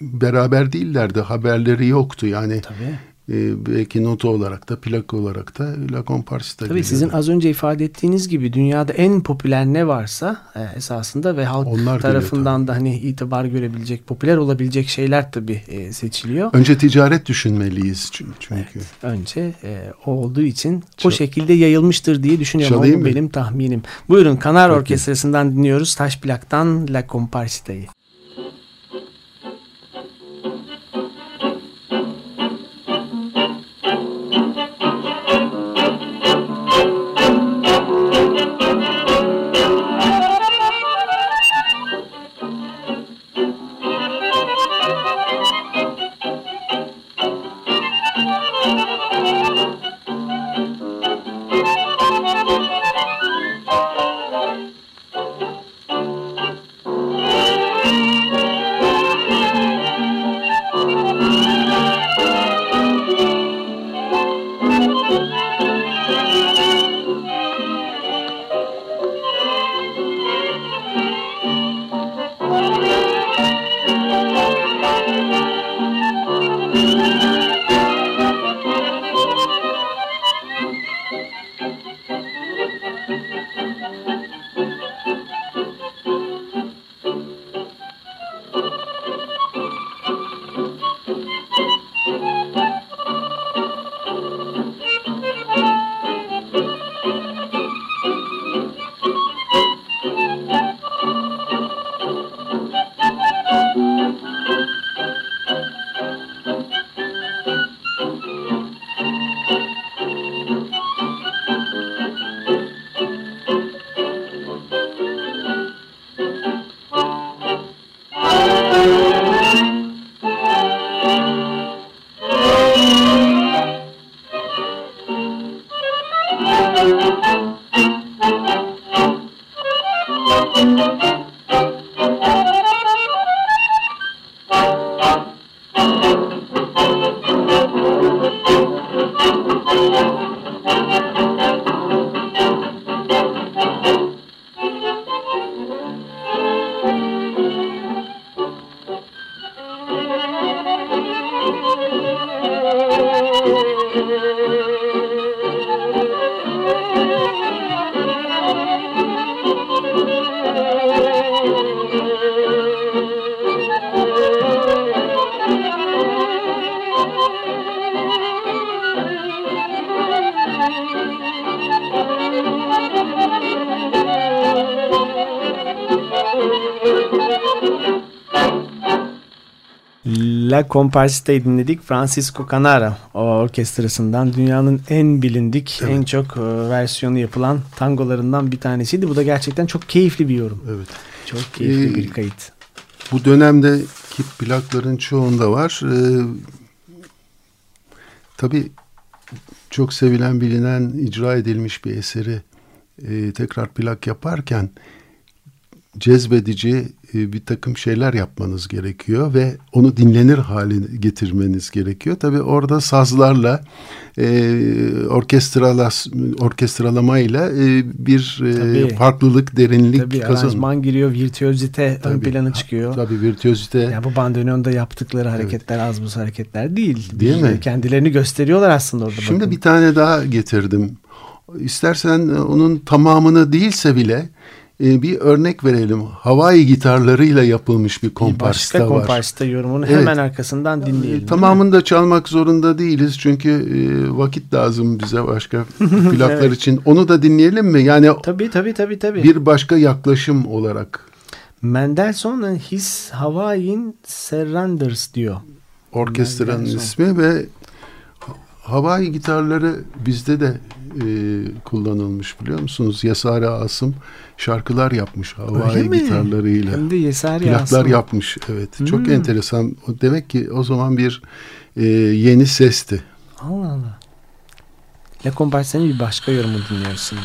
beraber değillerdi. Haberleri yoktu. Yani Tabii. E, belki nota olarak da plak olarak da La Comparsita Tabii sizin az önce ifade ettiğiniz gibi dünyada en popüler ne varsa e, esasında ve halk Onlar geliyor tarafından da hani itibar görebilecek, popüler olabilecek şeyler tabii e, seçiliyor. Önce ticaret düşünmeliyiz çünkü. çünkü. Önce e, o olduğu için o Çal- şekilde yayılmıştır diye düşünüyorum. Çalayım Bu mı? benim tahminim. Buyurun Kanar Peki. Orkestrası'ndan dinliyoruz. Taş plaktan La Comparsita'yı. Comparsita'yı dinledik. Francisco Canara orkestrasından dünyanın en bilindik, en çok e, versiyonu yapılan tangolarından bir tanesiydi. Bu da gerçekten çok keyifli bir yorum. Evet. Çok keyifli Ee, bir kayıt. Bu dönemdeki plakların çoğunda var. Ee, tabii çok sevilen, bilinen, icra edilmiş bir eseri e, tekrar plak yaparken cezbedici bir takım şeyler yapmanız gerekiyor ve onu dinlenir hale getirmeniz gerekiyor. Tabii orada sazlarla e, orkestralas, orkestralamayla e, bir e, farklılık, derinlik Tabii kazan. aranjman giriyor, virtüözite ön Tabii. plana çıkıyor. Tabii virtüözite. Ya bu bandoneonda yaptıkları hareketler az buz hareketler değil. Değil Bir- mi? Kendilerini gösteriyorlar aslında orada. Şimdi bakın. bir tane daha getirdim. İstersen onun tamamını değilse bile e, bir örnek verelim. Hawaii gitarlarıyla yapılmış bir Bir kompars başka var. komparsta yorumunu Evet. hemen arkasından dinleyelim. değil mi? Tamamını da çalmak zorunda değiliz çünkü e, vakit lazım bize başka plaklar Evet. için. Onu da dinleyelim mi? Yani Tabii tabii tabii. tabii. bir başka yaklaşım olarak Mendelssohn His Hawaiian Surrenders diyor. orkestranın ismi ve Hawaii gitarları bizde de e, kullanılmış biliyor musunuz? Yasari Asım şarkılar yapmış mi? gitarlarıyla. Hem de Yesari Plaklar yapmış evet. Çok Hmm. enteresan. O Demek ki o zaman bir e, yeni sesti. Allah Allah. La Comparsa'nın bir başka yorumu dinliyoruz şimdi.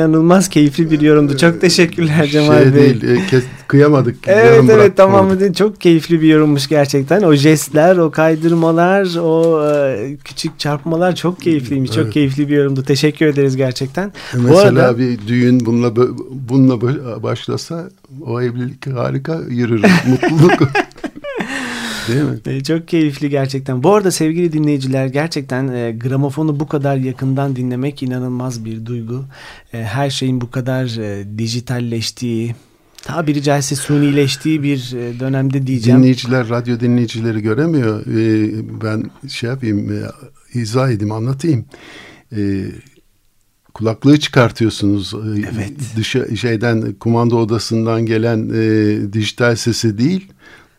İnanılmaz keyifli bir yorumdu. Çok teşekkürler Cemal şey Bey. değil, e, kes- kıyamadık. Evet evet tamam değil. çok keyifli bir yorummuş gerçekten. O jestler, o kaydırmalar, o e, küçük çarpmalar çok keyifliymiş. Çok Evet. keyifli bir yorumdu. Teşekkür ederiz gerçekten. Mesela arada- bir düğün bununla bununla başlasa o evlilik harika yürür. Mutluluk. Değil mi? E, Çok keyifli gerçekten. Bu arada sevgili dinleyiciler gerçekten e, gramofonu bu kadar yakından dinlemek inanılmaz bir duygu. E, her şeyin bu kadar e, dijitalleştiği, tabiri caizse sunileştiği bir e, dönemde diyeceğim. Dinleyiciler, radyo dinleyicileri göremiyor. Ee, ben şey yapayım, e, izah edeyim, anlatayım. Ee, kulaklığı çıkartıyorsunuz. Ee, Evet. Dışı, şeyden, kumanda odasından gelen e, dijital sesi değil,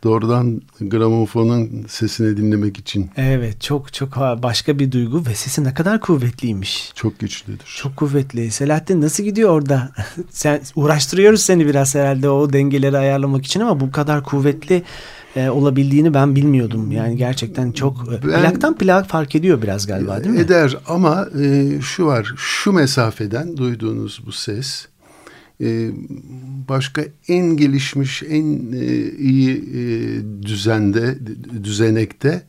doğrudan gramofonun sesini dinlemek için Evet çok çok başka bir duygu ve sesi ne kadar kuvvetliymiş. çok güçlüdür. Çok kuvvetli. Selahattin nasıl gidiyor orada? Sen uğraştırıyoruz seni biraz herhalde o dengeleri ayarlamak için ama bu kadar kuvvetli e, olabildiğini ben bilmiyordum. Yani gerçekten çok e, Ben- plaktan plak fark ediyor biraz galiba değil mi? Eder ama e, şu var, şu mesafeden duyduğunuz bu ses e, başka en gelişmiş, en e, iyi e, düzende, düzenekte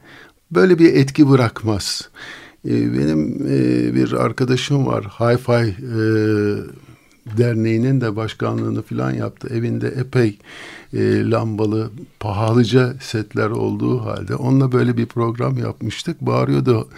böyle bir etki bırakmaz. E, benim e, bir arkadaşım var. Hi-Fi derneğinin de başkanlığını falan yaptı. Evinde epey lambalı, pahalıca setler olduğu halde onunla böyle bir program yapmıştık. Bağırıyordu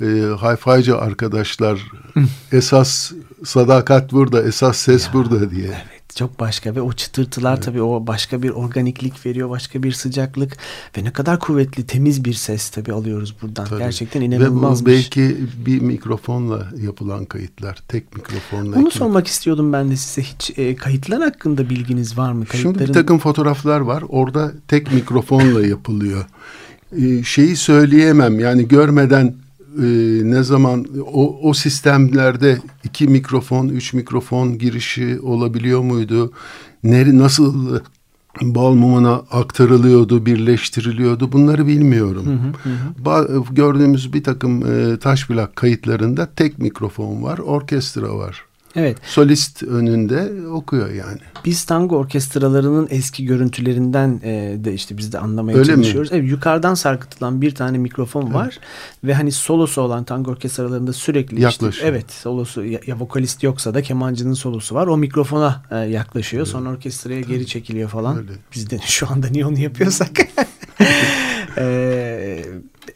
e, hi-fi'ci arkadaşlar esas sadakat burada, esas ses Ya, burada diye. Evet çok başka ve o çıtırtılar tabii o başka bir organiklik veriyor, başka bir sıcaklık ve ne kadar kuvvetli, temiz bir ses tabii alıyoruz buradan. Tabii. Gerçekten Ve inanılmaz bu belki bir mikrofonla yapılan kayıtlar. Tek mikrofonla. Bunu iki- sormak istiyordum ben de size. Hiç e, kayıtlar hakkında bilginiz var mı? Şimdi bir Kayıtların- takım fotoğraflar var. Orada tek mikrofonla yapılıyor. Ee, şeyi söyleyemem. Yani görmeden e, ne zaman o, o sistemlerde iki mikrofon, üç mikrofon girişi olabiliyor muydu? Neri nasıl bal mumuna aktarılıyordu, birleştiriliyordu bunları bilmiyorum. Ba- gördüğümüz bir takım e, taş plak kayıtlarında tek mikrofon var, orkestra var. Evet. Solist önünde okuyor yani. Biz tango orkestralarının eski görüntülerinden e, de işte biz de anlamaya Öyle mi? çalışıyoruz. Evet, yukarıdan sarkıtılan bir tane mikrofon var ve hani solosu olan tango orkestralarında sürekli işte, Yaklaşıyor. evet solosu ya, ya vokalist yoksa da kemancının solosu var. O mikrofona e, yaklaşıyor. Sonra orkestraya geri çekiliyor falan. Öyle. Biz de şu anda niye onu yapıyorsak. E,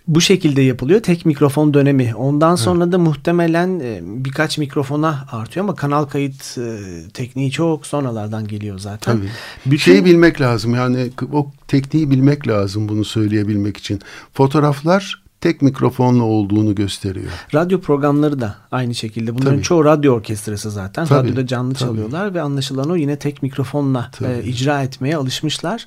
bu şekilde yapılıyor. Tek mikrofon dönemi. Ondan sonra da muhtemelen e, birkaç mikrofona artıyor ama kanal kayıt e, tekniği çok sonralardan geliyor zaten. Tabii. Bütün Şeyi bilmek lazım yani o tekniği bilmek lazım bunu söyleyebilmek için. Fotoğraflar tek mikrofonla olduğunu gösteriyor. radyo programları da aynı şekilde. Bunların Tabii. çoğu radyo orkestrası zaten. Tabii, Radyoda canlı tabii. çalıyorlar ve anlaşılan o yine tek mikrofonla Tabii. e, icra etmeye alışmışlar.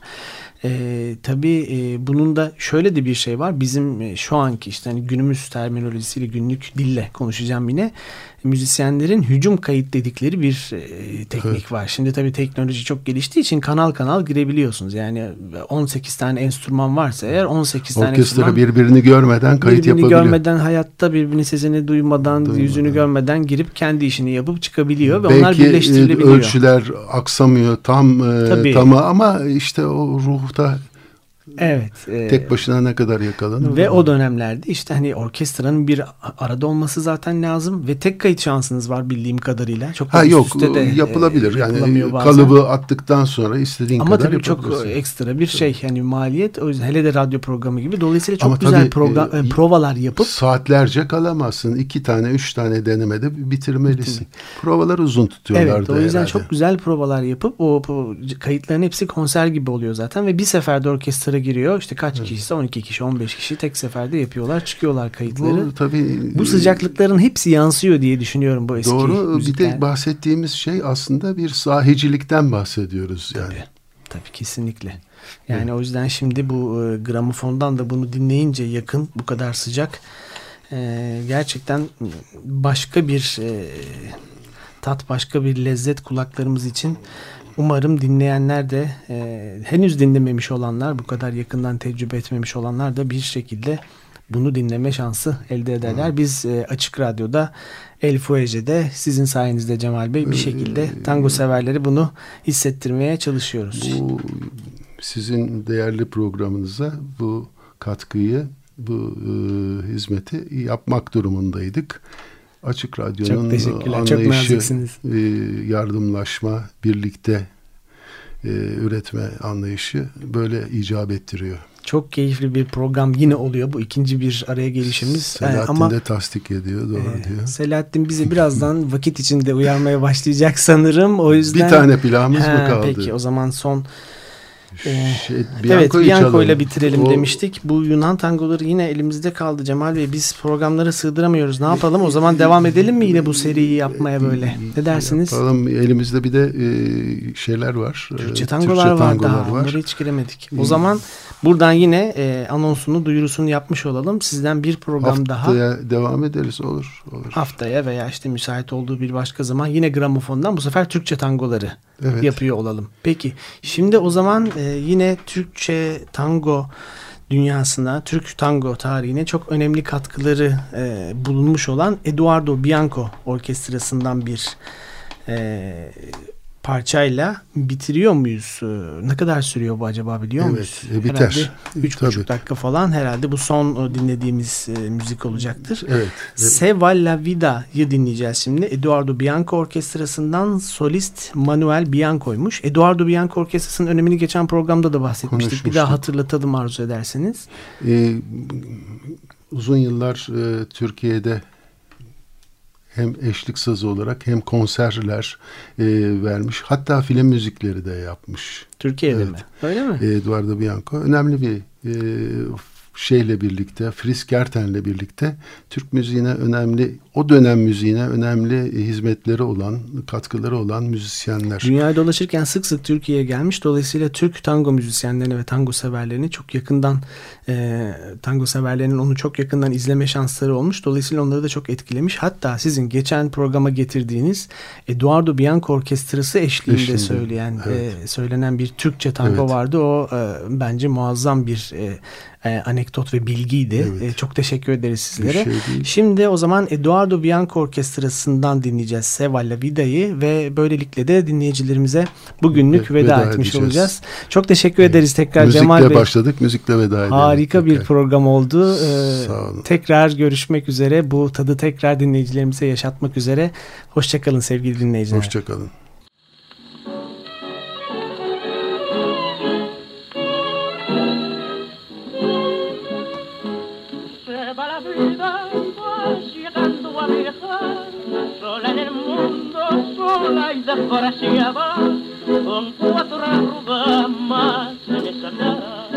E, tabii e, bunun da şöyle de bir şey var. Bizim e, şu anki işte hani günümüz terminolojisiyle günlük dille konuşacağım yine. Müzisyenlerin hücum kayıt dedikleri bir e, teknik Evet. var. Şimdi tabii teknoloji çok geliştiği için kanal kanal girebiliyorsunuz. Yani 18 tane enstrüman varsa eğer 18 tane Orkestra enstrüman birbirini görmeden kayıt birbirini yapabiliyor. görmeden hayatta birbirini sesini duymadan, Duymadan. yüzünü görmeden girip kendi işini yapıp çıkabiliyor ve Belki onlar birleştirilebiliyor. ölçüler aksamıyor tam e, tamı ama işte o ruhta Evet. e, tek başına ne kadar yakalanır? ve o dönemlerde işte hani orkestranın bir arada olması zaten lazım ve tek kayıt şansınız var bildiğim kadarıyla. Çok Ha yok üste de, yapılabilir. e, yani bazen. kalıbı attıktan sonra istediğin Ama kadar tabii çok ekstra bir şey yani maliyet o yüzden hele de radyo programı gibi dolayısıyla çok Ama güzel tabii, program e, e, provalar yapıp Saatlerce kalamazsın. İki tane, üç tane denemede bitirmelisin. Provalar uzun tutuyorlardı Evet o yüzden herhalde. çok güzel provalar yapıp o, o kayıtların hepsi konser gibi oluyor zaten ve bir seferde orkestra giriyor işte kaç kişiyse 12 kişi 15 kişi tek seferde yapıyorlar çıkıyorlar kayıtları. Bu tabii Bu sıcaklıkların hepsi yansıyor diye düşünüyorum bu eski Doğru. müzikler. Bir de bahsettiğimiz şey aslında bir sahicilikten bahsediyoruz yani. Tabii. Tabii kesinlikle. Yani o yüzden şimdi bu e, gramofondan da bunu dinleyince yakın bu kadar sıcak e, gerçekten başka bir e, tat başka bir lezzet kulaklarımız için umarım dinleyenler de e, henüz dinlememiş olanlar bu kadar yakından tecrübe etmemiş olanlar da bir şekilde bunu dinleme şansı elde ederler. Biz e, Açık Radyo'da El Fuege'de sizin sayenizde Cemal Bey bir şekilde tango severleri bunu hissettirmeye çalışıyoruz. Bu sizin değerli programınıza bu katkıyı, bu e, hizmeti yapmak durumundaydık. Açık Radyo'nun Çok çok anlayışı, naziksiniz. e, yardımlaşma, birlikte e, üretme anlayışı böyle icap ettiriyor. Çok keyifli bir program yine oluyor. Bu ikinci bir araya gelişimiz. Ee, Selahattin ama de tasdik ediyor, doğru e, diyor. Selahattin bizi birazdan vakit içinde uyarmaya başlayacak sanırım. O yüzden Bir tane plağımız Ha, mı kaldı? Peki o zaman son Şey, evet Bianco'yu Bianco ile bitirelim O- demiştik. Bu Yunan tangoları yine elimizde kaldı Cemal Bey. Biz programları sığdıramıyoruz. Ne yapalım? O zaman devam edelim mi yine bu seriyi yapmaya böyle? Ne dersiniz? Yapalım. Elimizde bir de e, şeyler var. E, Türkçe tangolar var daha. Onlara hiç giremedik. O zaman buradan yine e, anonsunu, duyurusunu yapmış olalım. Sizden bir program daha Haftaya devam ederiz. Olur. olur. haftaya veya işte müsait olduğu bir başka zaman yine gramofondan bu sefer Türkçe tangoları Evet. yapıyor olalım. Peki şimdi o zaman e, yine Türkçe tango dünyasına, Türk tango tarihine çok önemli katkıları e, bulunmuş olan Eduardo Bianco orkestrasından bir e, parçayla bitiriyor muyuz? E, ne kadar sürüyor bu acaba biliyor Evet, muyuz? e, biter. Üç buçuk dakika falan herhalde bu son e, dinlediğimiz e, müzik olacaktır. Evet. Se va la vida'yı dinleyeceğiz şimdi. Eduardo Bianco Orkestrası'ndan solist Manuel Bianco'ymuş. Eduardo Bianco Orkestrası'nın önemini geçen programda da bahsetmiştik. Bir daha hatırlatalım arzu ederseniz. Ee, uzun yıllar e, Türkiye'de hem eşlik sazı olarak hem konserler e, vermiş. Hatta film müzikleri de yapmış. Türkiye'de Evet. mi? Öyle mi? Eduardo Bianco. Önemli bir e, şeyle birlikte, Fritz Gerten'le birlikte Türk müziğine önemli, o dönem müziğine önemli hizmetleri olan, katkıları olan müzisyenler. Dünyayı dolaşırken sık sık Türkiye'ye gelmiş. Dolayısıyla Türk tango müzisyenlerini ve tango severlerini çok yakından e, tango severlerinin onu çok yakından izleme şansları olmuş. Dolayısıyla onları da çok etkilemiş. Hatta sizin geçen programa getirdiğiniz Eduardo Bianco Orkestrası eşliğinde, Eşliğinde, söyleyen evet. e, söylenen bir Türkçe tango Evet. vardı. O e, bence muazzam bir e, e, anekdot ve bilgiydi. Evet. E, çok teşekkür ederiz sizlere. şey değil. Şimdi o zaman Eduardo Bianco Orkestrası'ndan dinleyeceğiz Seva La Vida'yı ve böylelikle de dinleyicilerimize bugünlük Ve- veda, veda etmiş edeceğiz. olacağız. Çok teşekkür ederiz tekrar Müzikle Cemal Bey. başladık, müzikle veda edelim. Harika bir Tekrar. program oldu. Ee, Sağ olun. tekrar görüşmek üzere. Bu tadı tekrar dinleyicilerimize yaşatmak üzere. Hoşçakalın sevgili dinleyiciler. Hoşçakalın. Sola y desgraciada, con cuatro arrugas más en esa cara.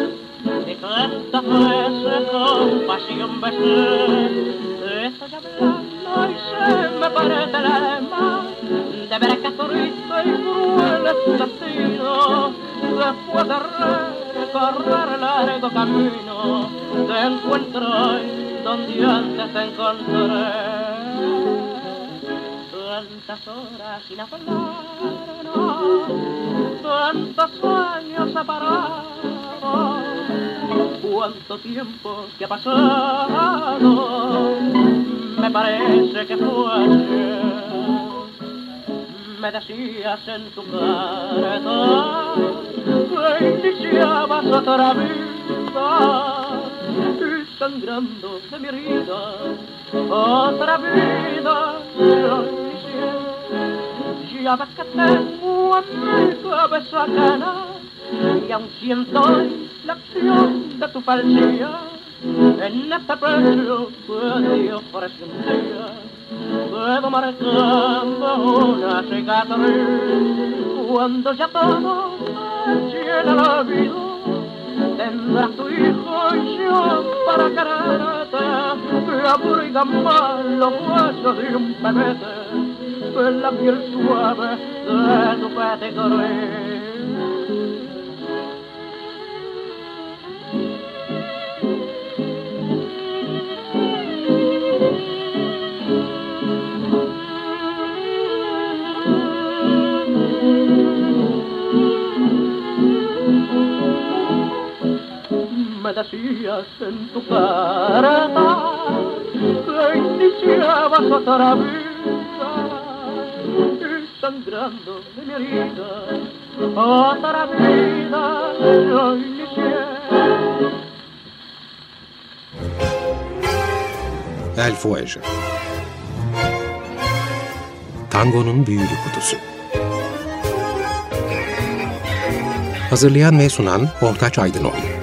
De tantas veces con pasión besé, estoy hablando y se me parece el alma, de ver que triste y cruel es destino, después de recorrer el largo camino, te encuentro hoy donde antes te encontré. Tantas horas sin hablarnos, tantos años separados, cuánto tiempo que ha pasado, me parece que fue ayer. Me decías en tu carta que iniciabas otra vida y sangrando de mi herida otra vida ya ves que tengo en mi cabeza cana y aún siento la acción de tu falsía en este pecho que Dios parece un día Puedo marcando una cicatriz cuando ya todo me llena la vida. Tendrás tu hijo y yo para quererte que abrigan más los huesos de un pebete en la piel suave de tu pedigrí. me decías en tu carta que iniciabas otra y sangrando de mi herida otra vida yo El Fuege. Tango'nun büyülü kutusu. Hazırlayan ve sunan Ortaç Aydınoğlu